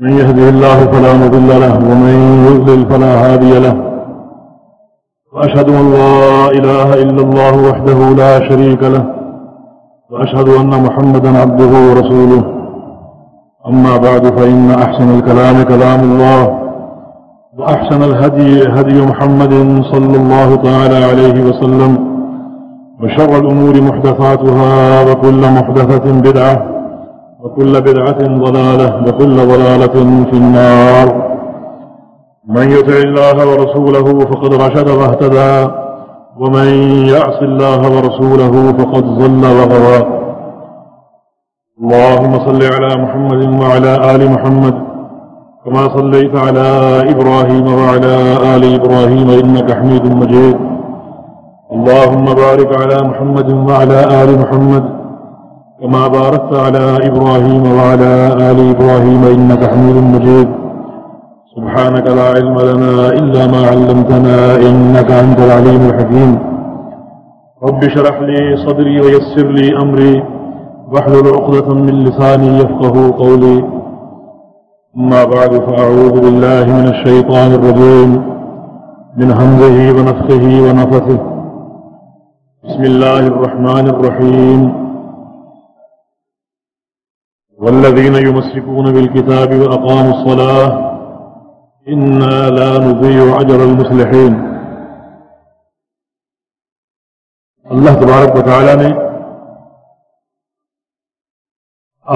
من يهده الله فلا مضل له، ومن يضلل فلا هادي له. وأشهد أن لا إله إلا الله وحده لا شريك له، وأشهد أن محمدا عبده ورسوله. أما بعد، فإن أحسن الكلام كلام الله، وأحسن الهدي هدي محمد صلى الله تعالى عليه وسلم، وشر الأمور محدثاتها، وكل محدثة بدعة. وكل بدعة ضلالة وكل ضلالة في النار. من يطع الله ورسوله فقد رشد واهتدى. ومن يعص الله ورسوله فقد ظل وغوى اللهم صل على محمد وعلى آل محمد كما صليت على إبراهيم وعلى آل إبراهيم إنك حميد مجيد. اللهم بارك على محمد وعلى آل محمد كما باركت على إبراهيم وعلى آل إبراهيم إنك حميد مجيد. سبحانك لا علم لنا إلا ما علمتنا إنك أنت العليم الحكيم. رب شرح لي صدري ويسر لي أمري. واحلل عقدة من لساني يفقه قولي. أما بعد، فأعوذ بالله من الشيطان الرجيم. من همزه ونفخه ونفثه. بسم الله الرحمن الرحيم. والذين يمسكون بالكتاب وأقاموا الصلاة إنا لا نضيع أجر المصلحين. اللہ تبارک و تعالی نے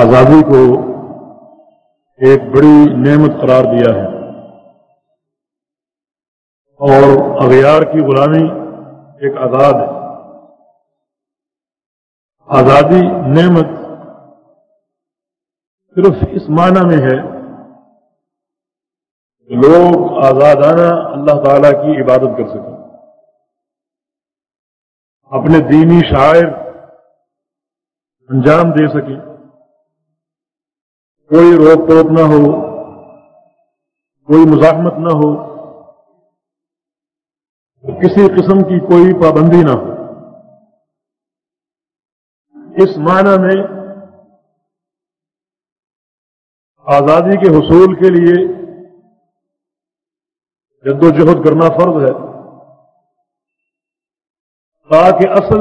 آزادی کو ایک بڑی نعمت قرار دیا ہے اور اغیار کی غلامی ایک آزاد ہے۔ آزادی نعمت صرف اس معنی میں ہے کہ لوگ آزادانہ اللہ تعالی کی عبادت کر سکیں۔ اپنے دینی شاعر انجام دے سکیں۔ کوئی روک ٹوک نہ ہو، کوئی مزاحمت نہ ہو، کسی قسم کی کوئی پابندی نہ ہو۔ اس معنی میں آزادی کے حصول کے لیے جد و جہد کرنا فرض ہے۔ تاکہ اصل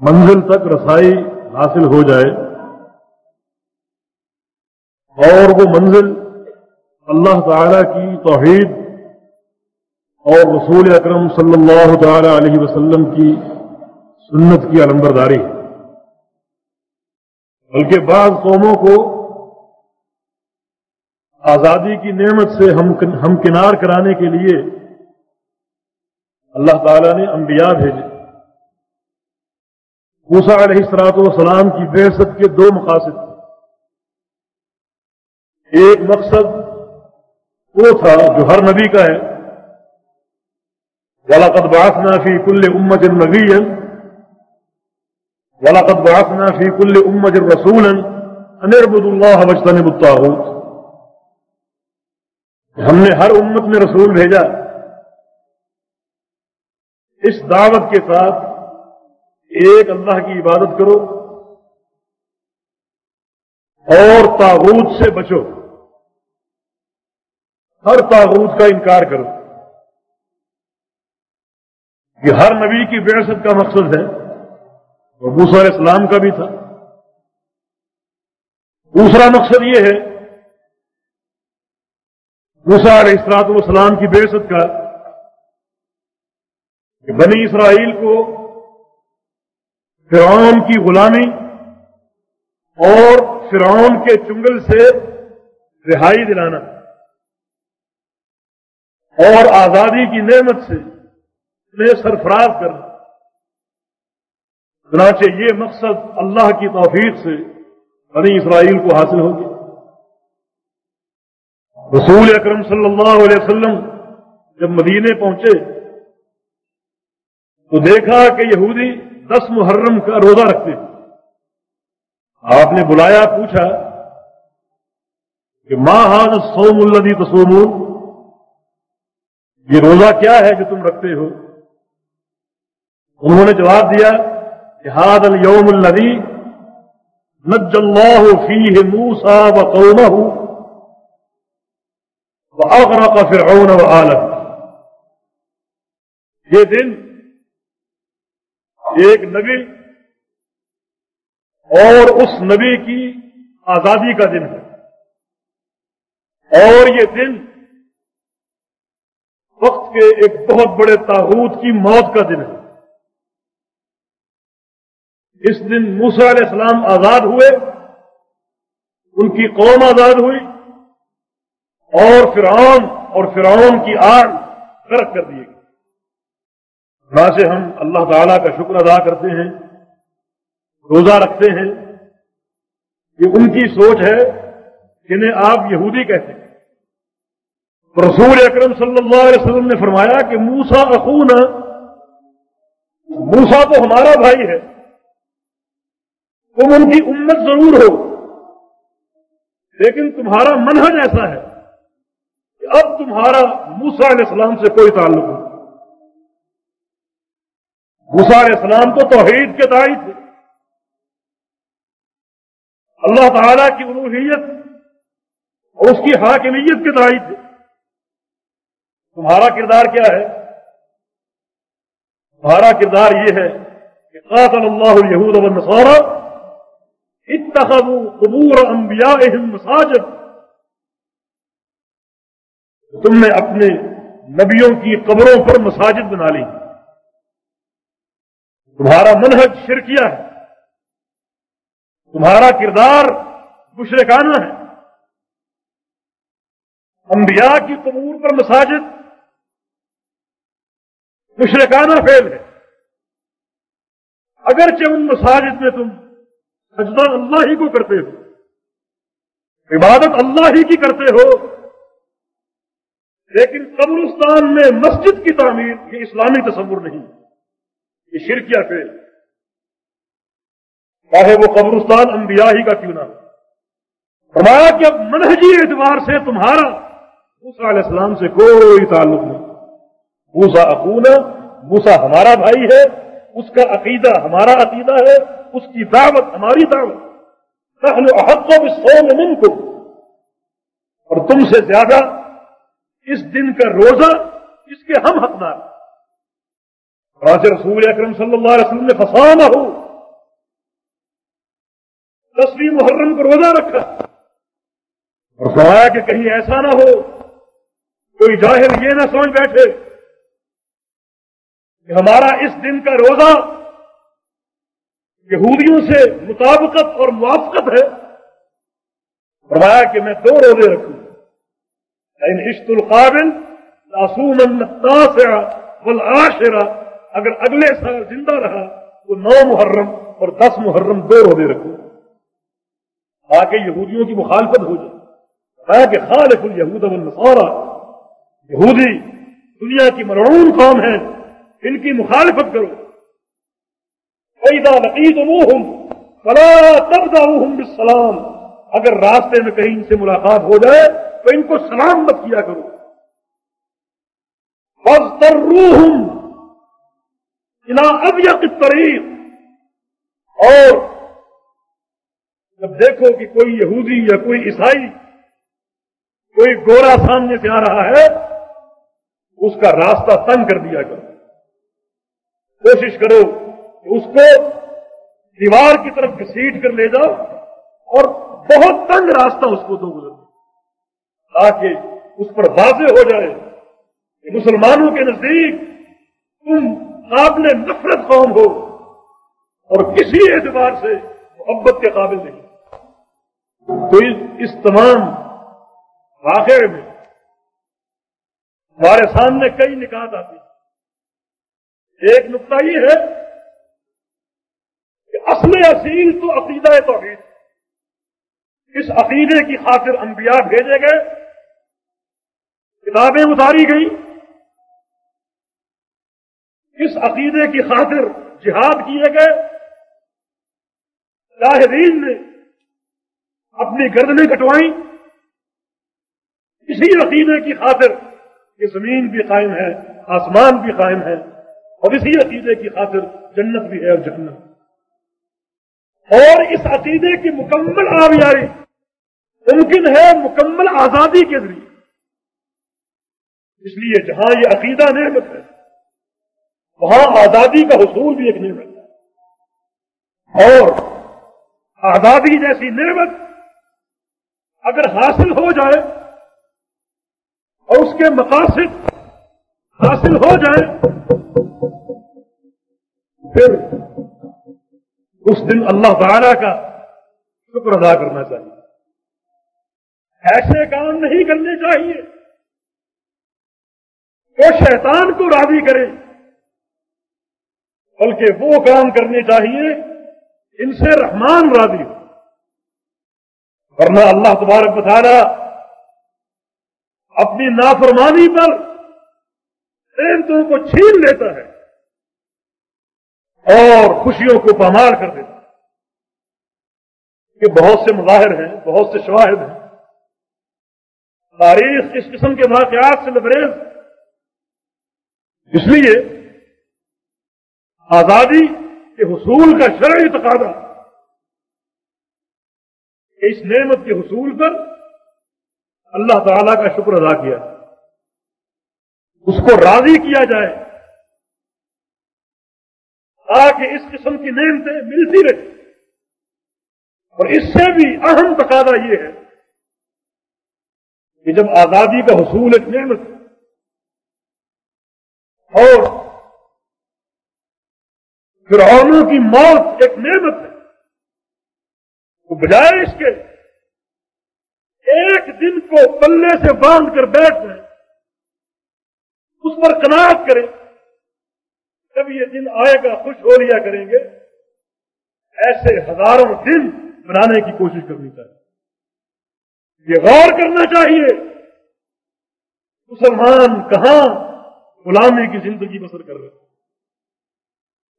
منزل تک رسائی حاصل ہو جائے اور وہ منزل اللہ تعالی کی توحید اور رسول اکرم صلی اللہ تعالی علیہ وسلم کی سنت کی علمبرداری ہے۔ بلکہ بعض قوموں کو آزادی کی نعمت سے ہم ہم کنار کرانے کے لیے اللہ تعالی نے انبیاء بھیجے۔ موسا علیہ السلاط والسلام کی بحثت کے دو مقاصد تھے۔ ایک مقصد وہ تھا جو ہر نبی کا ہے ولاقت باسنا فی کل امت النبی ولاقت باسنا فی کل امت الرسول انربد اللہ وجتن الطاغوت۔ ہم نے ہر امت میں رسول بھیجا اس دعوت کے ساتھ ایک اللہ کی عبادت کرو اور تاغوت سے بچو۔ ہر تاغوت کا انکار کرو۔ یہ ہر نبی کی بیست کا مقصد ہے۔ وہ موسیٰ علیہ کا بھی تھا۔ دوسرا مقصد یہ ہے موسیٰ علیہ السلاط والسلام کی بیست کا کہ بنی اسرائیل کو فرعون کی غلامی اور فرعون کے چنگل سے رہائی دلانا اور آزادی کی نعمت سے انہیں سرفراز کرنا چنانچہ یہ مقصد اللہ کی توفیق سے بنی اسرائیل کو حاصل ہوگی۔ رسول اکرم صلی اللہ علیہ وسلم جب مدینے پہنچے تو دیکھا کہ یہودی دس محرم کا روزہ رکھتے آپ نے بلایا، پوچھا کہ ماں ہاں سوم الدی تصومون؟ یہ روزہ کیا ہے جو تم رکھتے ہو؟ انہوں نے جواب دیا کہ ہاد الوم الدی نج اللہ فیہ موسا و قومہ اغرق فرعون و عالم یہ دن ایک نبی اور اس نبی کی آزادی کا دن ہے. اور یہ دن وقت کے ایک بہت بڑے تاحود کی موت کا دن ہے. اس دن موسا علیہ السلام آزاد ہوئے، ان کی قوم آزاد ہوئی اور فرعون اور فرعون کی آڑ غرق کر دیے گئی سے ہم اللہ تعالی کا شکر ادا کرتے ہیں، روزہ رکھتے ہیں۔ یہ ان کی سوچ ہے جنہیں آپ یہودی کہتے ہیں۔ رسول اکرم صلی اللہ علیہ وسلم نے فرمایا کہ موسا اخون موسا تو ہمارا بھائی ہے۔ تم ان کی امت ضرور ہو، لیکن تمہارا منہج ایسا ہے۔ کہ اب تمہارا موسا علیہ السلام سے کوئی تعلق نہیں۔ موسا علیہ السلام تو توحید کے دائی تھے۔ اللہ تعالی کی الوحیت اور اس کی حاکمیت کے دائی تھے۔ تمہارا کردار کیا ہے؟ تمہارا کردار یہ ہے کہ قاتل اللہ الہود والنصارى اتخذوا قبور انبیائهم مساجد۔ تم نے اپنے نبیوں کی قبروں پر مساجد بنا لی۔ تمہارا منہج شرکیہ ہے۔ تمہارا کردار مشرکانہ ہے۔ انبیاء کی قبور پر مساجد مشرکانہ فیل ہے۔ اگرچہ ان مساجد میں تم سجدہ اللہ ہی کو کرتے ہو، عبادت اللہ ہی کی کرتے ہو لیکن قبرستان میں مسجد کی تعمیر یہ اسلامی تصور نہیں یہ شرکیہ فیل چاہے وہ قبرستان انبیاء ہی کا کیوں نہ فرمایا کہ اب منہجی اعتبار سے تمہارا موسا علیہ السلام سے کوئی تعلق نہیں۔ موسا اخونا موسا ہمارا بھائی ہے، اس کا عقیدہ ہمارا عقیدہ ہے، اس کی دعوت ہماری دعوت۔ احق و سو میں کو اور تم سے زیادہ اس دن کا روزہ اس کے ہم حقدار راج رسول اکرم صلی اللہ علیہ وسلم نے فسانہ ہو۔ تصویر محرم کو روزہ رکھا۔ اور فرمایا کہ کہیں ایسا نہ ہو، کوئی جاہل یہ نہ سمجھ بیٹھے کہ ہمارا اس دن کا روزہ یہودیوں سے مطابقت اور موافقت ہے۔ فرمایا کہ میں دو روزے رکھوں۔ ان عشت القابل لاسوم والعاشرہ اگر اگلے سال زندہ رہا تو نو محرم اور دس محرم دو روزے رکھوں تاکہ یہودیوں کی مخالفت ہو جائے. فرمایا کہ خالف الہود والنصارہ یہودی دنیا کی مرعون قوم ہے ان کی مخالفت کرو. پیدا نقید ہوں فلا تب بالسلام. اگر راستے میں کہیں ان سے ملاقات ہو جائے تو ان کو سلام مت کیا کرو۔ بس روح اب یا کس طریق اور جب دیکھو کہ کوئی یہودی یا کوئی عیسائی کوئی گورا سامنے سے آ رہا ہے، اس کا راستہ تنگ کر دیا کرو۔ کوشش کرو کہ اس کو دیوار کی طرف گھسیٹ کر لے جاؤ اور بہت تنگ راستہ اس کو دو گزر تاکہ اس پر واضح ہو جائے کہ مسلمانوں کے نزدیک تم قابل نفرت قوم ہو اور کسی اعتبار سے محبت کے قابل نہیں۔ تو اس تمام واقعے میں ہمارے سامنے کئی نکات آتی ہیں۔ ایک نقطہ یہ ہے کہ اصل اصیل تو عقیدہ توحید اس عقیدے کی خاطر انبیاء بھیجے گئے کتابیں اتاری گئی اس عقیدے کی خاطر جہاد کیے گئے۔ جاہدین نے اپنی گردنیں کٹوائیں۔ اسی عقیدے کی خاطر یہ زمین بھی قائم ہے، آسمان بھی قائم ہے۔ اور اسی عقیدے کی خاطر جنت بھی ہے اور جہنم۔ اور اس عقیدے کی مکمل آبیاری ممکن ہے مکمل آزادی کے ذریعے۔ اس لیے جہاں یہ عقیدہ نعمت ہے، وہاں آزادی کا حصول بھی ایک نعمت ہے۔ اور آزادی جیسی نعمت اگر حاصل ہو جائے اور اس کے مقاصد حاصل ہو جائے، پھر اس دن اللہ تعالی کا شکر ادا کرنا چاہیے۔ ایسے کام نہیں کرنے چاہیے۔ وہ شیطان کو راضی کرے۔ بلکہ وہ کام کرنے چاہیے، ان سے رحمان راضی ہو۔ ورنہ اللہ تبارک بتانا اپنی نافرمانی پر نعمتوں کو چھین لیتا ہے اور خوشیوں کو پامال کر دیتا ہے۔ کہ بہت سے مظاہر ہیں، بہت سے شواہد ہیں۔ تاریخ اس قسم کے واقعات سے لبریز اس لیے آزادی کے حصول کا شرعی تقاضا اس نعمت کے حصول پر اللہ تعالی کا شکر ادا کیا اس کو راضی کیا جائے۔ تاکہ اس قسم کی نعمتیں ملتی رہے اور اس سے بھی اہم تقاضا یہ ہے کہ جب آزادی کا حصول ایک نعمت اور فرعونوں کی موت ایک نعمت ہے۔ تو بجائے اس کے ایک دن کو پلے سے باندھ کر بیٹھ جائیں، اس پر کناٹ کریں۔ جب یہ دن آئے گا، خوش ہو لیا کریں گے۔ ایسے ہزاروں دن بنانے کی کوشش کرنی چاہیے۔ یہ غور کرنا چاہیے، مسلمان کہاں غلامی کی زندگی بسر کر رہے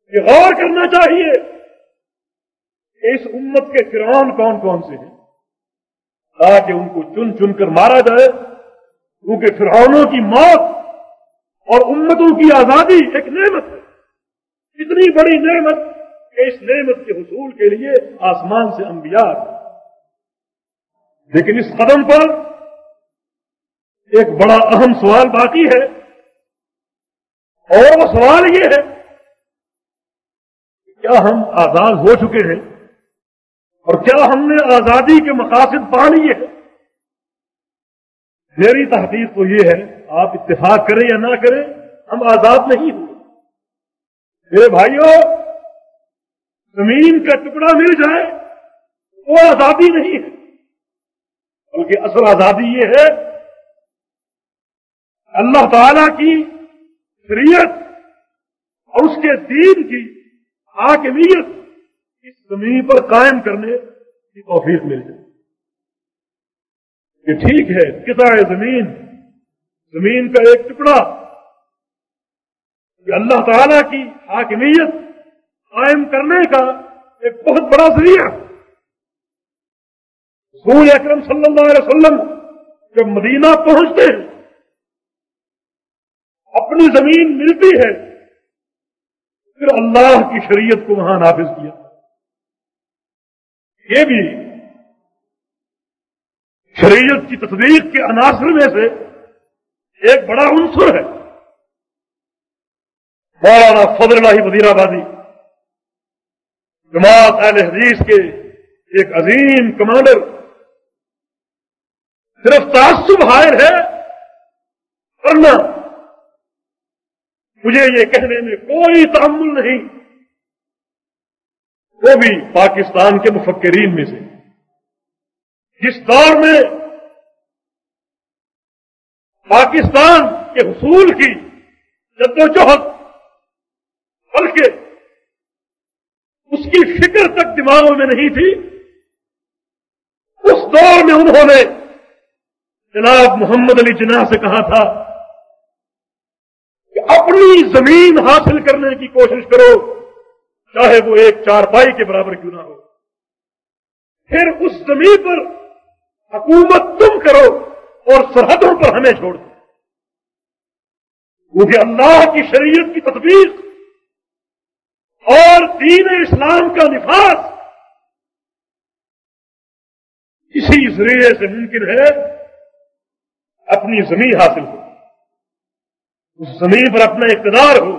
یہ غور کرنا چاہیے اس امت کے فرعون کون کون سے ہیں۔ تاکہ ان کو چن چن کر مارا جائے، کیونکہ فرعونوں کی موت اور امتوں کی آزادی ایک نعمت ہے۔ اتنی بڑی نعمت کہ اس نعمت کے حصول کے لیے آسمان سے انبیاء۔ لیکن اس قدم پر ایک بڑا اہم سوال باقی ہے۔ اور وہ سوال یہ ہے کہ کیا ہم آزاد ہو چکے ہیں اور کیا ہم نے آزادی کے مقاصد پا لیے میری تحقیق تو یہ ہے، آپ اتفاق کریں یا نہ کریں، ہم آزاد نہیں ہوئے۔ میرے بھائیوں زمین کا ٹکڑا مل جائے وہ آزادی نہیں ہے۔ بلکہ اصل آزادی یہ ہے، اللہ تعالی کی شریعت اور اس کے دین کی حاکمیت اس زمین پر قائم کرنے کی توفیق مل جائے۔ یہ ٹھیک ہے کتا ہے زمین زمین کا ایک ٹکڑا۔ یہ اللہ تعالی کی حاکمیت قائم کرنے کا ایک بہت بڑا ذریعہ۔ سور اکرم صلی اللہ علیہ وسلم جب مدینہ پہنچتے ہیں اپنی زمین ملتی ہے۔ پھر اللہ کی شریعت کو وہاں نافذ کیا۔ یہ بھی شریعت کی تصدیق کے عناصر میں سے ایک بڑا عنصر ہے۔ مولانا فضل اللہ وزیر آبادی۔ جماعت اہل حدیث کے ایک عظیم کمانڈر۔ صرف تعصب حائر ہے۔ ورنہ مجھے یہ کہنے میں کوئی تعمل نہیں۔ وہ بھی پاکستان کے مفکرین میں سے۔ جس دور میں پاکستان کے حصول کی جدوجہد، بلکہ اس کی فکر تک دماغوں میں نہیں تھی، اس دور میں انہوں نے جناب محمد علی جناح سے کہا تھا زمین حاصل کرنے کی کوشش کرو، چاہے وہ ایک چار پائی کے برابر کیوں نہ ہو۔ پھر اس زمین پر حکومت تم کرو اور سرحدوں پر ہمیں چھوڑ دو۔ کیونکہ اللہ کی شریعت کی تطبیق اور دین اسلام کا نفاذ۔ اسی ذریعے سے ممکن ہے اپنی زمین حاصل ہو اس زمین پر اپنا اقتدار ہو۔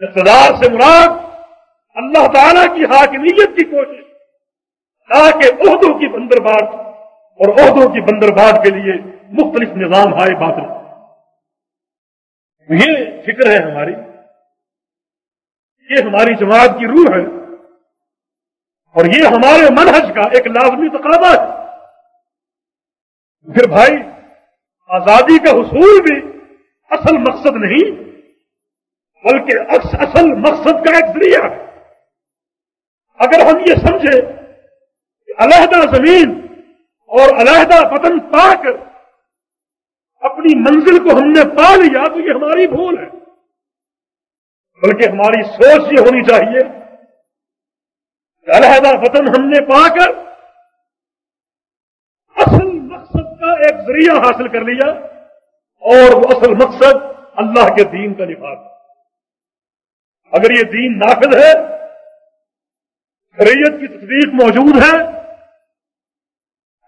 اقتدار سے مراد اللہ تعالی کی حاکمیت کی کوشش تاکہ عہدوں کی بندرباد اور عہدوں کی بندرباد کے لیے مختلف نظام آئے باطل۔ یہ فکر ہے ہماری، یہ ہماری جماعت کی روح ہے اور یہ ہمارے منہج کا ایک لازمی تقاضا ہے۔ پھر بھائی، آزادی کا حصول بھی اصل مقصد نہیں، بلکہ اصل مقصد کا ایک ذریعہ ہے۔ اگر ہم یہ سمجھے کہ علیحدہ زمین اور علیحدہ پتن پا کر اپنی منزل کو ہم نے پا لیا تو یہ ہماری بھول ہے۔ بلکہ ہماری سوچ یہ ہونی چاہیے کہ علیحدہ وطن ہم نے پا کر اصل مقصد کا ایک ذریعہ حاصل کر لیا۔ اور وہ اصل مقصد اللہ کے دین کا نفاذ اگر یہ دین نافذ ہے، شریعت کی تصدیق موجود ہے،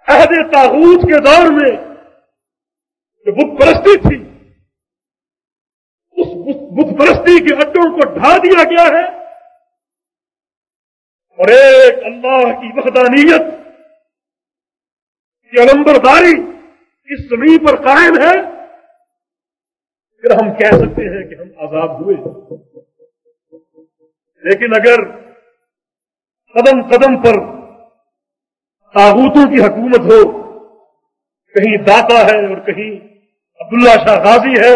عہد تاغوت کے دور میں جو بت پرستی تھی، اس بت پرستی کے اڈوں کو ڈھا دیا گیا ہے۔ اور ایک اللہ کی وحدانیت، کی علمبرداری اس زمین پر قائم ہے۔ پھر ہم کہہ سکتے ہیں کہ ہم آزاد ہوئے۔ لیکن اگر قدم قدم پر تاغوتوں کی حکومت ہو، کہیں داتا ہے اور کہیں عبداللہ شاہ غازی ہے،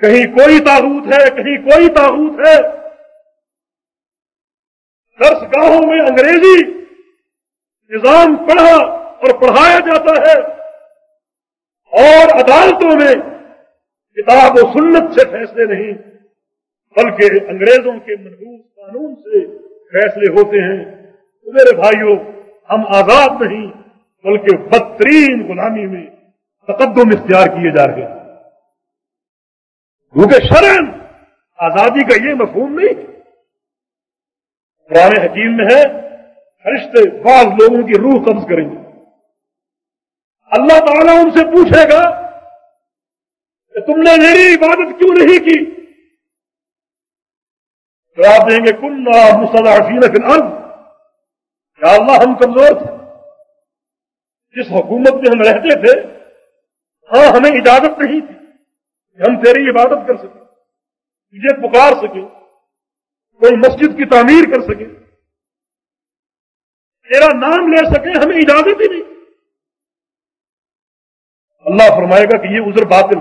کہیں کوئی تاغوت ہے، کہیں کوئی تاغوت ہے درس گاہوں میں انگریزی نظام پڑھا اور پڑھایا جاتا ہے۔ اور عدالتوں میں کتاب و سنت سے فیصلے نہیں، بلکہ انگریزوں کے محبوب قانون سے فیصلے ہوتے ہیں۔ تو میرے بھائیوں ہم آزاد نہیں، بلکہ بدترین غلامی میں تقدم اختیار کیے جا رہے ہیں۔ کیونکہ شرم آزادی کا یہ مفہوم نہیں، قرآن حکیم میں ہے، فرشتے بعض لوگوں کی روح قبض کریں گے۔ اللہ تعالیٰ ان سے پوچھے گا کہ تم نے میری عبادت کیوں نہیں کی؟ تو آپ دیں گے کن مسلحین فی الارض. یا اللہ، ہم کمزور تھے۔ جس حکومت میں ہم رہتے تھے ہاں ہمیں اجازت نہیں تھی کہ ہم تیری عبادت کر سکیں، تجھے پکار سکیں، کوئی مسجد کی تعمیر کر سکے تیرا نام لے سکے ہمیں اجازت ہی نہیں۔ اللہ فرمائے گا کہ یہ عذر باطل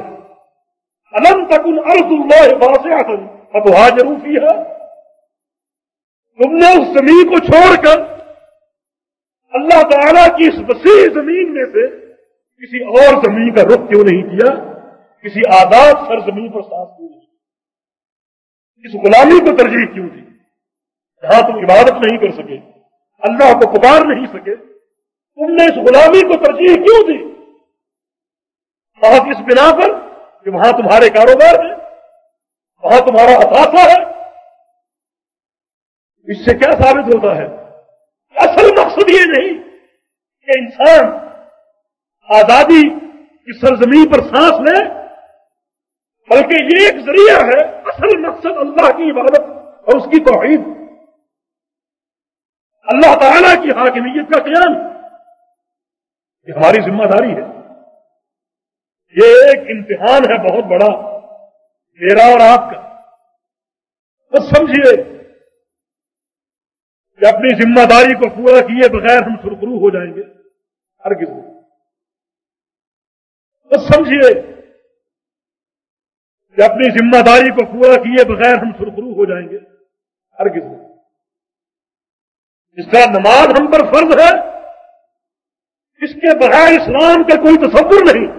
الم تک ارض اللہ واضح ہے تم نے اس زمین کو چھوڑ کر اللہ تعالی کی اس وسیع زمین میں سے کسی اور زمین کا رخ کیوں نہیں کیا؟ کسی آزاد سر زمین پر سانس کیوں نہیں اس غلامی کو ترجیح کیوں دی؟ جہاں تم عبادت نہیں کر سکے، اللہ کو پکار نہیں سکے، تم نے اس غلامی کو ترجیح کیوں دی؟ اس بنا پر کہ وہاں تمہارے کاروبار ہے وہاں تمہارا اثاثہ ہے۔ اس سے کیا ثابت ہوتا ہے؟ اصل مقصد یہ نہیں کہ انسان آزادی کی سرزمین پر سانس لے، بلکہ یہ ایک ذریعہ ہے، اصل مقصد اللہ کی عبادت اور اس کی توحید۔ اللہ تعالیٰ کی حاکمیت کا قیام، یہ ہماری ذمہ داری ہے۔ یہ ایک امتحان ہے بہت بڑا، میرا اور آپ کا۔ بس سمجھیے کہ اپنی ذمہ داری کو پورا کیے بغیر ہم سرخرو ہو جائیں گے ہر کسی بس سمجھیے کہ اپنی ذمہ داری کو پورا کیے بغیر ہم سرخرو ہو جائیں گے ہر کسی اس طرح نماز ہم پر فرض ہے، اس کے بغیر اسلام کا کوئی تصور نہیں۔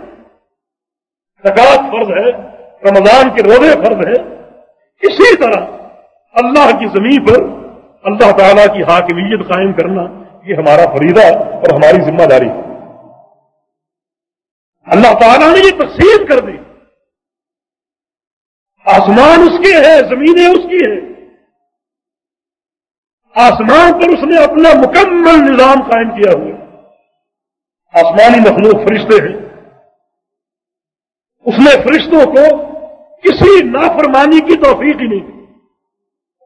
زکات فرض ہے، رمضان کے روزے فرض ہے اسی طرح اللہ کی زمین پر اللہ تعالی کی حاکمیت قائم کرنا، یہ ہمارا فریضہ اور ہماری ذمہ داری۔ ہے اللہ تعالیٰ نے یہ تقسیم کر دی۔ آسمان اس کے ہے زمینیں اس کی ہیں۔ آسمان پر اس نے اپنا مکمل نظام قائم کیا ہوا۔ آسمانی مخلوق فرشتے ہیں۔ اس نے فرشتوں کو کسی نافرمانی کی توفیق ہی نہیں دی۔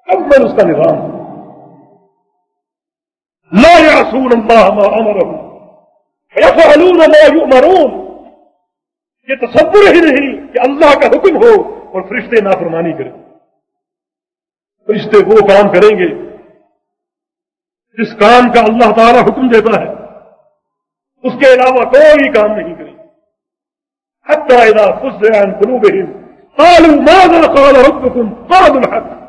مکمل اس کا نظام۔ لا یاسون اللہ ما امرهم۔ یفعلون ما یؤمرون یہ تصور ہی نہیں کہ اللہ کا حکم ہو اور فرشتے نافرمانی کریں۔ فرشتے وہ کام کریں گے جس کام کا اللہ تعالی حکم دیتا ہے۔ اس کے علاوہ کوئی کام نہیں کریں۔ حتى إذا فزع عن قلوبهم قالوا ماذا قال ربكم؟ قالوا الحق.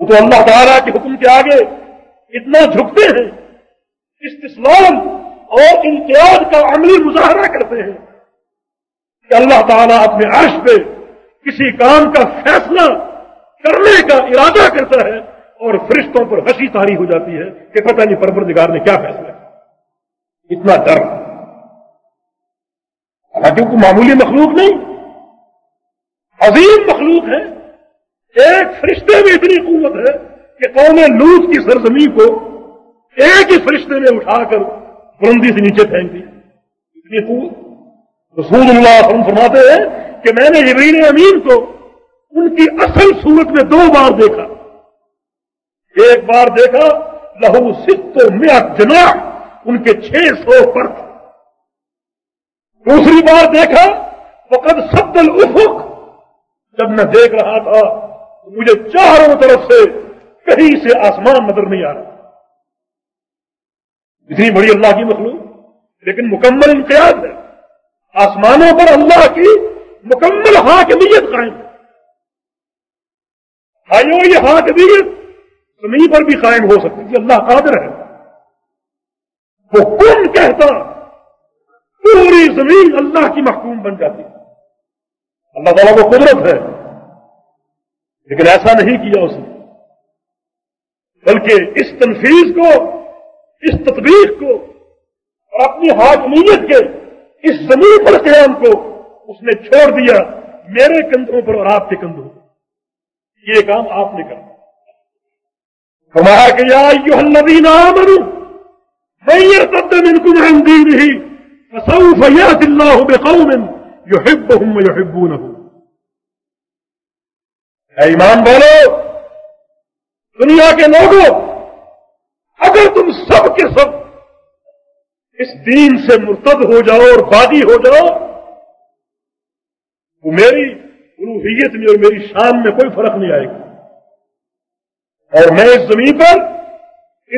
وہ تو اللہ تعالیٰ کے حکم کے آگے اتنا جھکتے ہیں، استسلام اور امتیاز کا عملی مظاہرہ کرتے ہیں کہ اللہ تعالیٰ اپنے عرش پہ کسی کام کا فیصلہ کرنے کا ارادہ کرتا ہے اور فرشتوں پر ہنسی تاری ہو جاتی ہے کہ پتہ نہیں پروردگار نے کیا فیصلہ کیا۔ اتنا ڈر۔ حالانکہ معمولی مخلوق نہیں، عظیم مخلوق ہے، ایک فرشتے میں اتنی قوت ہے کہ قوم لوت کی سرزمی کو ایک ہی فرشتے نے اٹھا کر بلندی سے نیچے پھینک دی۔ اتنی قوت۔ رسول اللہ وسلم فرماتے ہیں کہ میں نے جبرین امین کو ان کی اصل صورت میں دو بار دیکھا۔ ایک بار دیکھا، لہو ست میاں جنا ان کے چھ سو پر تھا دوسری بار دیکھا وقت سب الافق۔ جب میں دیکھ رہا تھا، تو مجھے چاروں طرف سے کہیں سے آسمان نظر نہیں آ رہا۔ اتنی بڑی اللہ کی مخلوق، لیکن مکمل امتیاز ہے۔ آسمانوں پر اللہ کی مکمل حاکمیت قائم ہے۔ بھائیو یہ حاکمیت زمین پر بھی قائم ہو سکتی ہے۔ اللہ قادر ہے۔ وہ کن کہتا پوری زمین اللہ کی محکوم بن جاتی اللہ تعالیٰ کو قدرت ہے۔ لیکن ایسا نہیں کیا اس نے۔ بلکہ اس تنفیذ کو، اس تطبیق کو اور اپنی حاکمیت کے اس زمین پر قیام کو اس نے چھوڑ دیا میرے کندھوں پر اور آپ کے کندھوں پر۔ یہ کام آپ نے کرنا۔ ہمارا کہ یا الذین آمنوا، من يرتد فسوف يأتي الله بقوم يحبهم ويحبونه. اے ایمان بولو دنیا کے لوگوں، اگر تم سب کے سب اس دین سے مرتد ہو جاؤ اور بادی ہو جاؤ، تو میری روحیت میں اور میری شان میں کوئی فرق نہیں آئے گا اور میں اس زمین پر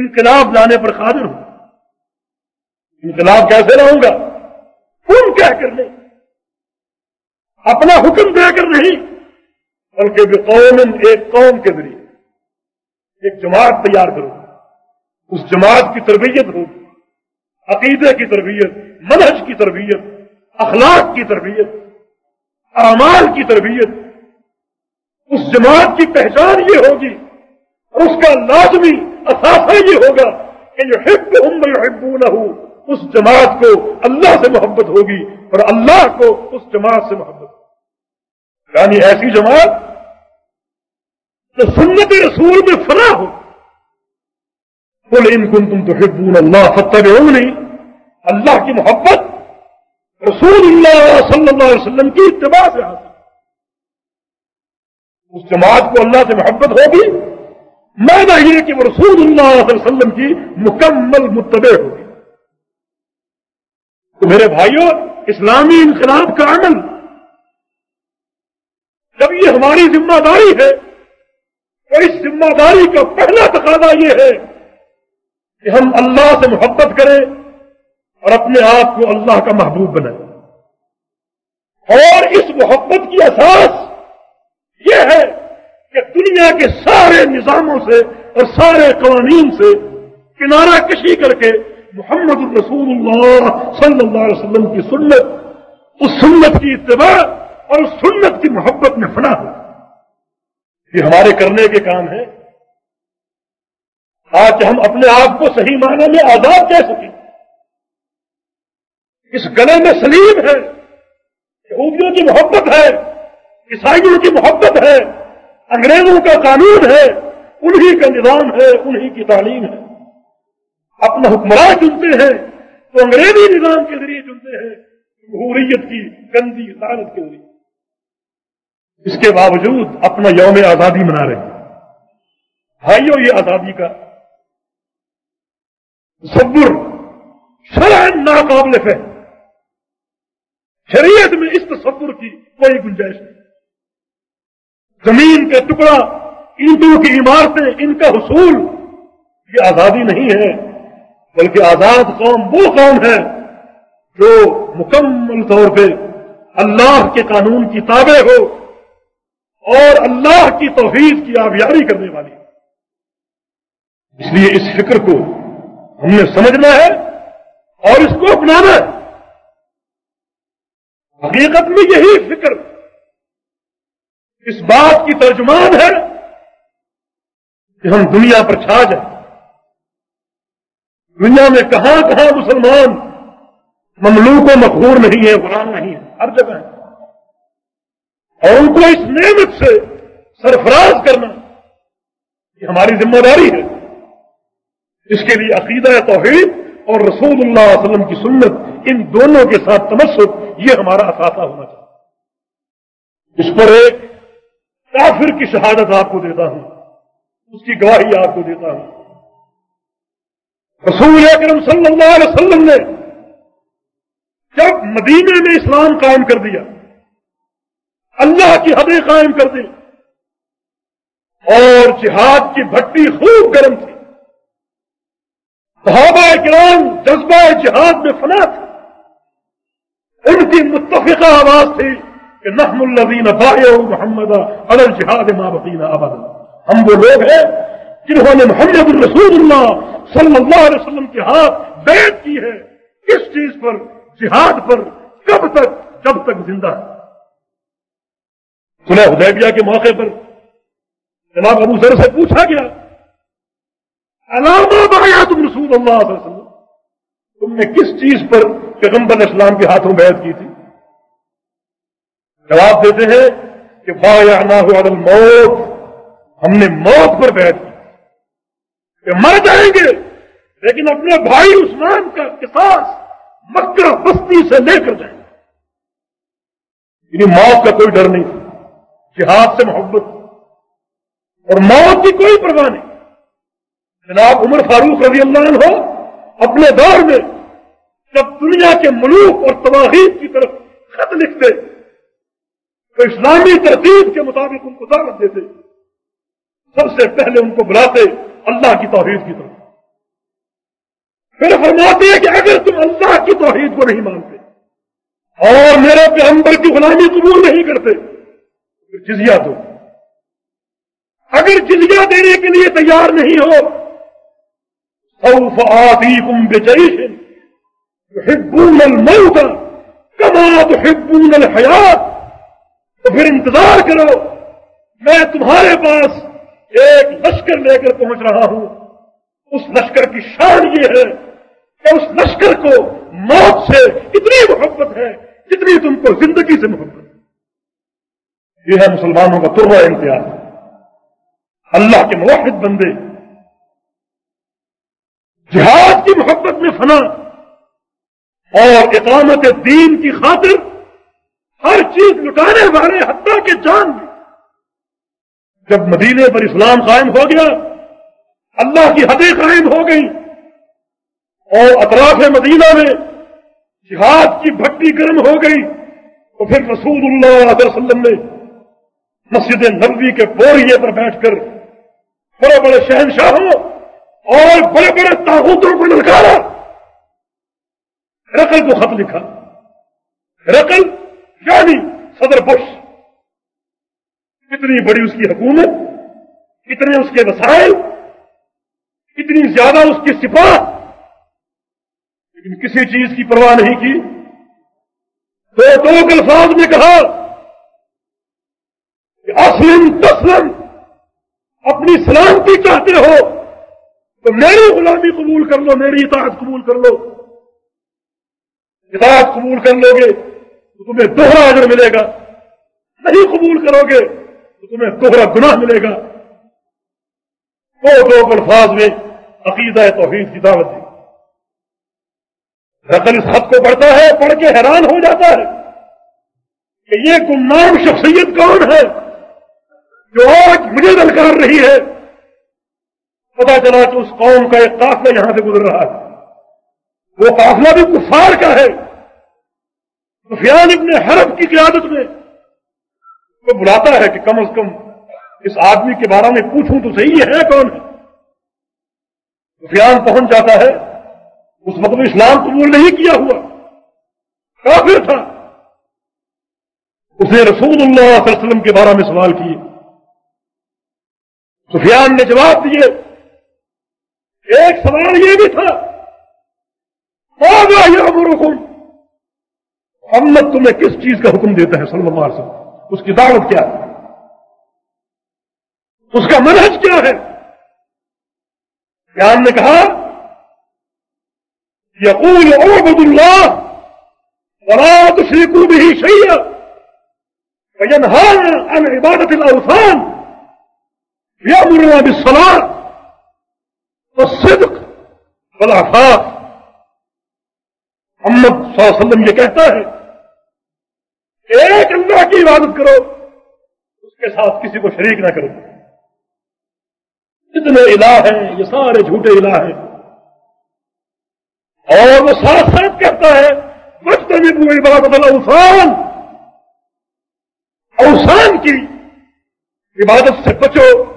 انقلاب لانے پر قادر ہوں۔ انقلاب کیسے رہوں گا کون کہہ کر نہیں اپنا حکم دے کر نہیں، بلکہ بھی قوم، ایک قوم کے ذریعے ایک جماعت تیار کرو۔ اس جماعت کی تربیت ہوگی عقیدے کی تربیت، منہج کی تربیت، اخلاق کی تربیت، اعمال کی تربیت۔ اس جماعت کی پہچان یہ ہوگی، اور اس کا لازمی اثاثہ یہ ہوگا کہ جو حب ہم حبو نہ ہو اس جماعت کو اللہ سے محبت ہوگی اور اللہ کو اس جماعت سے محبت ہوگی۔ یعنی ایسی جماعت جو سنت رسول میں فنا ہو۔ بولے ان کن تم تو حبون اللہ فتح نہیں اللہ کی محبت رسول اللہ صلی اللہ علیہ وسلم کی اتباع سے حاصل۔ اس جماعت کو اللہ سے محبت ہوگی۔ میں یہ کہ وہ رسول اللہ صلی اللہ علیہ وسلم کی مکمل متبع ہوگی۔ تو میرے بھائیوں اسلامی انقلاب کا عمل جب یہ ہماری ذمہ داری ہے تو اس ذمہ داری کا پہلا تقاضا یہ ہے کہ ہم اللہ سے محبت کریں اور اپنے آپ کو اللہ کا محبوب بنائیں۔ اور اس محبت کی اساس یہ ہے کہ دنیا کے سارے نظاموں سے اور سارے قوانین سے کنارہ کشی کر کے محمد الرسول اللہ صلی اللہ علیہ وسلم کی سنت، اس سنت کی اتباع اور اس سنت کی محبت میں فنا ہو۔ یہ ہمارے کرنے کے کام ہے آج ہم اپنے آپ کو صحیح معنی میں آزاد کہہ سکیں۔ اس گلے میں سلیم ہے۔ یہودیوں کی محبت ہے۔ عیسائیوں کی محبت ہے۔ انگریزوں کا قانون ہے۔ انہی کا نظام ہے، انہی کی تعلیم ہے۔ اپنا حکمراں چنتے ہیں، تو انگریزی نظام کے ذریعے چنتے ہیں، جمہوریت کی گندی حالت کے ذریعے۔ اس کے باوجود اپنا یوم آزادی منا رہے ہیں۔ بھائیوں یہ آزادی کا تصور شرح ناقابل فہم۔ شریعت میں اس تصور کی کوئی گنجائش نہیں۔ زمین کا ٹکڑا، اینٹوں کی عمارتیں، ان کا حصول، یہ آزادی نہیں ہے۔ بلکہ آزاد قوم وہ قوم ہے جو مکمل طور پہ اللہ کے قانون کی تابع ہو اور اللہ کی توحید کی آبیاری کرنے والی اس لیے اس فکر کو ہم نے سمجھنا ہے اور اس کو اپنانا ہے۔ حقیقت میں یہی فکر اس بات کی ترجمان ہے کہ ہم دنیا پر چھا جائیں۔ دنیا میں کہاں کہاں مسلمان مملوک و مقبور نہیں ہے غلام نہیں ہے ہر جگہ ہے اور ان کو اس نعمت سے سرفراز کرنا یہ ہماری ذمہ داری ہے۔ اس کے لیے عقیدہ توحید اور رسول اللہ علیہ وسلم کی سنت، ان دونوں کے ساتھ تمسک، یہ ہمارا اثاثہ ہونا چاہیے۔ اس پر ایک کافر کی شہادت آپ کو دیتا ہوں، اس کی گواہی آپ کو دیتا ہوں۔ رسول اکرم صلی اللہ علیہ وسلم نے جب مدینے میں اسلام قائم کر دیا، اللہ کی حدیں قائم کر دی، اور جہاد کی بھٹی خوب گرم تھی۔ صحابہ کرام جذبہ جہاد میں فنا تھا ان کی متفقہ آواز تھی کہ نحم الدین باہ محمد ادل جہاد ماں بقین آباد ہم وہ لوگ ہیں جنہوں نے محمد الرسول اللہ صلی اللہ علیہ وسلم کے ہاتھ بیت کی ہے کس چیز پر، جہاد پر، کب تک، جب تک زندہ ہے۔ سنا حدیبیہ کے موقع پر جناب ابو ذر سے پوچھا گیا علامہ بایا تم رسول اللہ علیہ وسلم؟ تم نے کس چیز پر پیغمبر اسلام کے ہاتھوں بیعت کی تھی؟ جواب دیتے ہیں کہ بایا نہ ہو موت ہم نے موت پر بیعت کی۔ کہ مر جائیں گے۔ لیکن اپنے بھائی عثمان کا کساس مکہ بستی سے لے کر جائیں گے۔ یعنی موت کا کوئی ڈر نہیں۔ تھا جہاد سے محبت۔ اور موت کی کوئی پرواہ نہیں۔ جناب عمر فاروق رضی اللہ عنہ اپنے دور میں جب دنیا کے ملوک اور تباہید کی طرف خط لکھتے، تو اسلامی ترتیب کے مطابق ان کو دعوت دیتے۔ سب سے پہلے ان کو بلاتے۔ اللہ کی توحید کی طرف۔ پھر فرماتے ہیں کہ اگر تم اللہ کی توحید کو نہیں مانتے اور میرے پیغمبر کی غلامی قبول نہیں کرتے پھر جزیہ دو۔ اگر جزیہ دینے کے لیے تیار نہیں ہو، سوف آتيكم بجيش يحبون الموت كما تحبون الحياة تو پھر انتظار کرو، میں تمہارے پاس ایک لشکر لے کر پہنچ رہا ہوں۔ اس لشکر کی شان یہ ہے کہ اس لشکر کو موت سے اتنی محبت ہے جتنی تم کو زندگی سے محبت ہے۔ یہ ہے مسلمانوں کا تربہ امتیاز اللہ کے موحد بندے۔ جہاد کی محبت میں فنا۔ اور اقامت دین کی خاطر ہر چیز لٹانے والے حتیٰ کے جان بھی جب مدینے پر اسلام قائم ہو گیا، اللہ کی حدیں قائم ہو گئی اور اطراف مدینہ میں جہاد کی بھٹی گرم ہو گئی، تو پھر رسول اللہ علیہ وسلم نے مسجد نبوی کے بوریے پر بیٹھ کر بڑے بڑے شہنشاہوں اور بڑے بڑے تاغوتوں کو للکارا۔ رقل کو خط لکھا۔ رقل یعنی صدر بش۔ کتنی بڑی اس کی حکومت، کتنے اس کے وسائل، کتنی زیادہ اس کی سپاہ لیکن کسی چیز کی پرواہ نہیں کی۔ تو دو الفاظ نے کہا کہ اسلم تسلم، اپنی سلامتی چاہتے ہو تو میری غلامی قبول کر لو، میری اطاعت قبول کر لو۔ اطاعت قبول کر لو گے تو تمہیں دوہرا اگر ملے گا۔ نہیں قبول کرو گے تمہیں دوہرا گناہ ملے گا۔ دو دو الفاظ میں عقیدہ توحید کی دعوت دی۔ رقل اس حد کو پڑھتا ہے، پڑھ کے حیران ہو جاتا ہے کہ یہ گمنام شخصیت کون ہے جو آج مجھے دلکار رہی ہے۔ پتا چلا کہ اس قوم کا ایک قافلہ یہاں سے گزر رہا ہے۔ وہ قافلہ بھی کفار کا ہے۔ سفیان ابن حرف کی قیادت میں وہ بلاتا ہے کہ کم از کم اس آدمی کے بارے میں پوچھوں تو صحیح ہے کون؟ ہے سفیان پہنچ جاتا ہے، اس وقت اسلام قبول نہیں کیا ہوا۔ کافر تھا۔ اس نے رسول اللہ صلی اللہ علیہ وسلم کے بارے میں سوال کیے۔ سفیان نے جواب دیے۔ ایک سوال یہ بھی تھا حکم محمد تمہیں کس چیز کا حکم دیتا ہے صلی اللہ علیہ وسلم؟ اس کی دعوت کیا؟ ہے اس کا منحج کیا ہے؟ سفیان نے کہا، یقول عبد اللہ ولا تشركوا به شيئا وينهانا عن عبادة الأوثان يأمرنا بالصلاة والصدق والعفاف۔ محمد صلی اللہ علیہ وسلم یہ کہتا ہے ایک اللہ کی عبادت کرو، اس کے ساتھ کسی کو شریک نہ کرو۔ جتنے الہ ہیں، یہ سارے جھوٹے الہ ہیں۔ اور وہ ساتھ ساتھ کہتا ہے بچتے بھی پوری عبادت اوسان اوسان کی عبادت سے بچو۔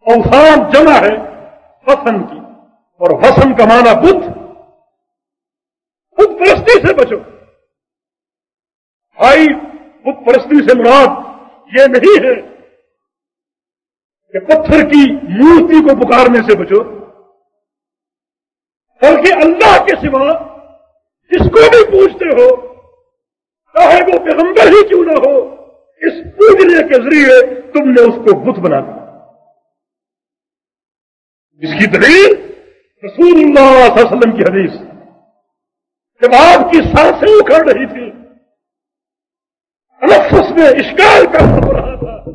اوسان جمع ہے وسن کی۔ اور وسن کا معنی بدھ بت پرستی سے بچو۔ بھائی بت پرستی سے مراد یہ نہیں ہے کہ پتھر کی مورتی کو پکارنے سے بچو، بلکہ اللہ کے سوا جس کو بھی پوچھتے ہو، چاہے وہ پیغمبر ہی کیوں نہ ہو، اس پوجنے کے ذریعے تم نے اس کو بت بنا دیا۔ جس کی دلیل رسول اللہ صلی اللہ علیہ وسلم کی حدیث، جب آپ کی سانسیں اکھڑ رہی تھی تنفس میں اشکال کا ہو رہا تھا۔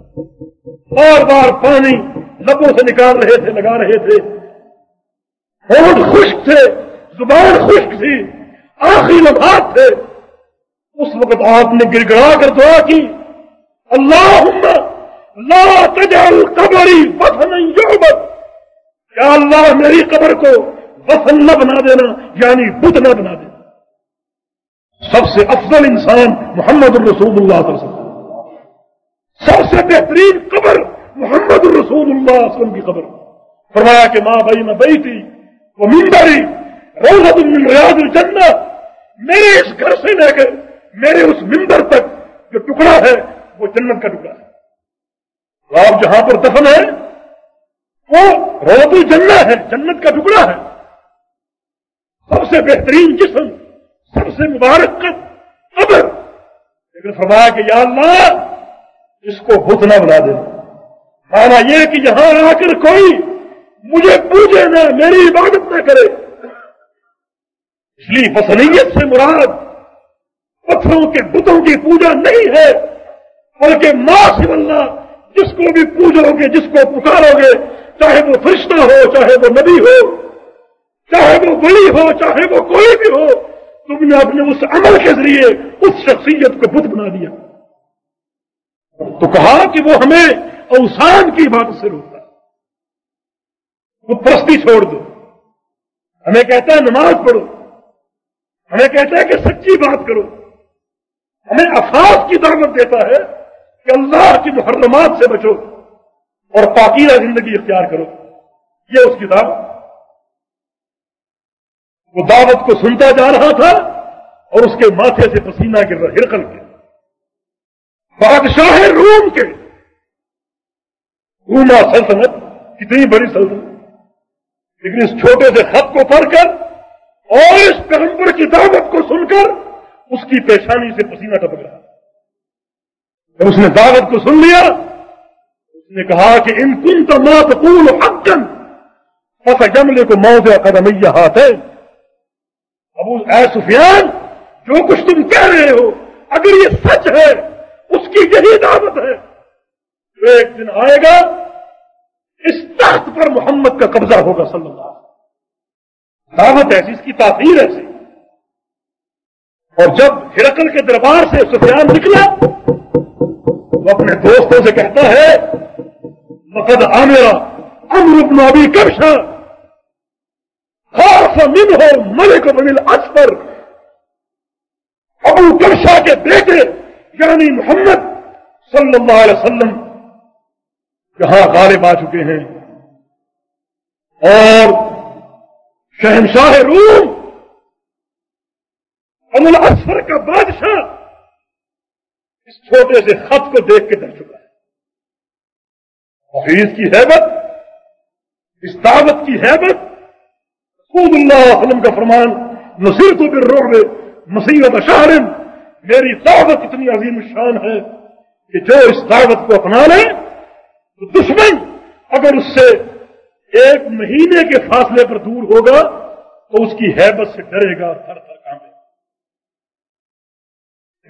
بار بار پانی لبوں سے نکال رہے تھے، لگا رہے تھے۔ ہونٹ خشک تھے، زبان خشک تھی، آخری لبھات تھے۔ اس وقت آپ نے گر گڑا کر دعا کی اللہ لا تجعل قبری وطن یعبد۔ یا اللہ میری قبر کو وطن نہ بنا دینا یعنی بدھ نہ بنا دینا۔ سب سے افضل انسان محمد الرسول اللہ صلی اللہ علیہ وسلم۔ سب سے بہترین قبر محمد الرسول اللہ علیہ وسلم کی قبر۔ فرمایا کہ ماں بھائی میں بئی تھی وہ ممبری روزت من ریاض الجنہ۔ میرے اس گھر سے لے کے میرے اس ممبر تک جو ٹکڑا ہے، وہ جنت کا ٹکڑا ہے۔ آپ جہاں پر دفن ہے وہ روزت الجنہ ہے، جنت کا ٹکڑا ہے۔ سب سے بہترین جسم سب سے مبارک قبر۔ لیکن فرمایا کہ یا اللہ، اس کو بت نہ بنا دے۔ مانا یہ کہ یہاں آ کر کوئی مجھے پوجے نہ، میری عبادت نہ کرے۔ اس لیے بسنیت سے مراد پتھروں کے بتوں کی پوجا نہیں ہے، بلکہ ماں سے اللہ، جس کو بھی پوجو گے، جس کو پکارو گے، چاہے وہ فرشتہ ہو، چاہے وہ نبی ہو، چاہے وہ بڑی ہو، چاہے وہ کوئی بھی ہو تم نے اپنے اس عمل کے ذریعے اس شخصیت کو بت بنا دیا۔ تو کہا کہ وہ ہمیں اوسان کی بات سے روکتا وہ پرستی چھوڑ دو۔ ہمیں کہتا ہے نماز پڑھو۔ ہمیں کہتا ہے کہ سچی بات کرو۔ ہمیں افاظ کی دعوت دیتا ہے کہ اللہ کی محرمات سے بچو اور پاکیرہ زندگی اختیار کرو۔ یہ اس کی دعوت۔ وہ دعوت کو سنتا جا رہا تھا اور اس کے ماتھے سے پسینہ گر رہا ہرکل کے۔ بادشاہ روم کے۔ روما سلطنت، کتنی بڑی سلطنت۔ لیکن اس چھوٹے سے خط کو پڑھ کر اور اس پیغمبر کی دعوت کو سن کر اس کی پیشانی سے پسینہ ٹپک رہا۔ جب اس نے دعوت کو سن لیا، اس نے کہا کہ ان کن تو مات پور حقن جملے کو موت قدم ہاتھ ہے ابو اے سفیان، جو کچھ تم کہہ رہے ہو، اگر یہ سچ ہے، اس کی یہی دعوت ہے۔ تو ایک دن آئے گا، اس تخت پر محمد کا قبضہ ہوگا صلی اللہ علیہ دعوت ایسی، اس کی تاثیر ایسی۔ اور جب ہرکل کے دربار سے سفیان نکلا، وہ اپنے دوستوں سے کہتا ہے مقد عامرا امر ابن ابھی کبشا خاص من ہو، ملک بن اصفر ابو کبشا کے بیٹے یعنی محمد صلی اللہ علیہ وسلم، یہاں غالب آ چکے ہیں۔ اور شہنشاہ روم، ابو الاسفر کا بادشاہ اس چھوٹے سے خط کو دیکھ کے ڈر چکا ہے۔ حفیظ کی حیبت، اس دعوت کی حیبت خود اللہ وسلم کا فرمان نصیر تو پھر روح میں مصیبت میری دعوت اتنی عظیم شان ہے کہ جو اس دعوت کو اپنا لے، تو دشمن اگر اس سے ایک مہینے کے فاصلے پر دور ہوگا، تو اس کی حیبت سے ڈرے گا تھر تھر کامے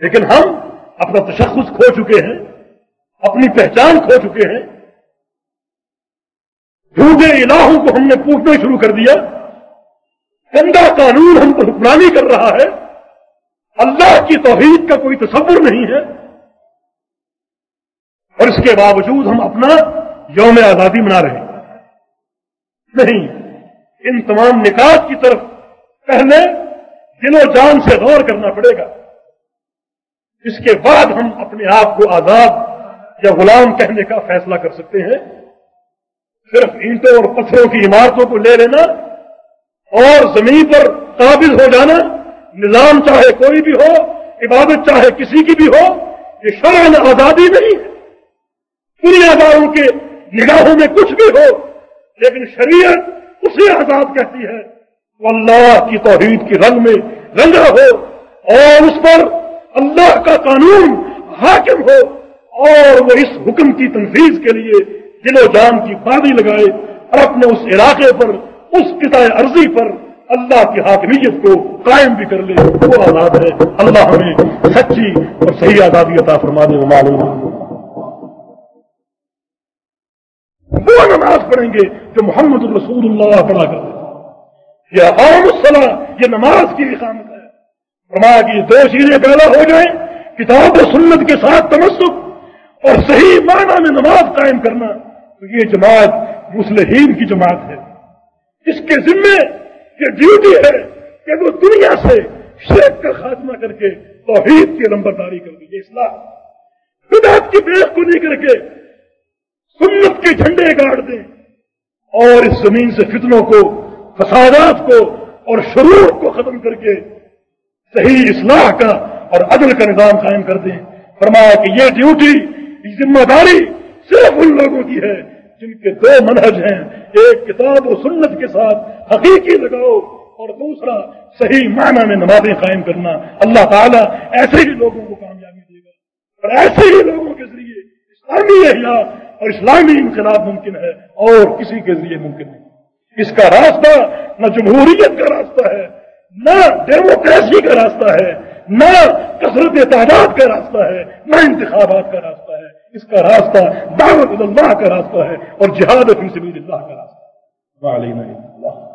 لیکن ہم اپنا تشخص کھو چکے ہیں، اپنی پہچان کھو چکے ہیں۔ جھوٹے الہوں کو ہم نے پوچھنا شروع کر دیا گندا قانون ہم کو حکمرانی کر رہا ہے۔ اللہ کی توحید کا کوئی تصور نہیں ہے۔ اور اس کے باوجود ہم اپنا یوم آزادی منا رہے ہیں۔ نہیں، ان تمام نکات کی طرف پہلے دل و جان سے غور کرنا پڑے گا۔ اس کے بعد ہم اپنے آپ کو آزاد یا غلام کہنے کا فیصلہ کر سکتے ہیں۔ صرف اینٹوں اور پتھروں کی عمارتوں کو لے لینا اور زمین پر قابض ہو جانا، نظام چاہے کوئی بھی ہو، عبادت چاہے کسی کی بھی ہو، یہ شرعن آزادی نہیں ہے۔ دنیا داروں کے نگاہوں میں کچھ بھی ہو، لیکن شریعت اسے آزاد کہتی ہے۔ وہ اللہ کی توحید کی رنگ میں رنگا ہو، اور اس پر اللہ کا قانون حاکم ہو، اور وہ اس حکم کی تنفیذ کے لیے دل و جان کی بادی لگائے اور اپنے اس علاقے پر اس کتا عرضی پر اللہ کی حاکمیت کو قائم بھی کر لے، وہ آزاد ہے۔ اللہ ہمیں سچی اور صحیح آزادی عطا فرما دے معلوم وہ نماز پڑھیں گے جو محمد الرسول اللہ پڑھا کرتے یہ عام الصلاح یہ نماز کی اقامت ہے۔ فرمایا کہ دو چیزیں پیدا ہو جائیں، کتاب و سنت کے ساتھ تمسک اور صحیح معنی میں نماز قائم کرنا۔ تو یہ جماعت مسلحین کی جماعت ہے۔ اس کے ذمے یہ ڈیوٹی ہے کہ وہ دنیا سے شیخ کا خاتمہ کر کے توحید کی لمبرداری کر دی اصلاح۔ بدعت کی بیخ کو نہیں کر کے سنت کے جھنڈے گاڑ دیں اور اس زمین سے فتنوں کو، فسادات کو اور شرور کو ختم کر کے صحیح اصلاح کا اور عدل کا نظام قائم کر دیں۔ فرمایا کہ یہ ڈیوٹی یہ ذمہ داری صرف ان لوگوں کی ہے جن کے دو منہج ہیں، ایک کتاب و سنت کے ساتھ حقیقی لگاؤ اور دوسرا صحیح معنی میں نمازیں قائم کرنا۔ اللہ تعالیٰ ایسے ہی لوگوں کو کامیابی دے گا۔ اور ایسے ہی لوگوں کے ذریعے اسلامی احیاء اور اسلامی انقلاب ممکن ہے، اور کسی کے ذریعے ممکن نہیں۔ اس کا راستہ نہ جمہوریت کا راستہ ہے، نہ ڈیموکریسی کا راستہ ہے، نہ کثرت تعداد کا راستہ ہے، نہ انتخابات کا راستہ ہے۔ اس کا راستہ دعوت اللہ کا راستہ ہے اور جہاد فی سبیل اللہ کا راستہ۔ ہے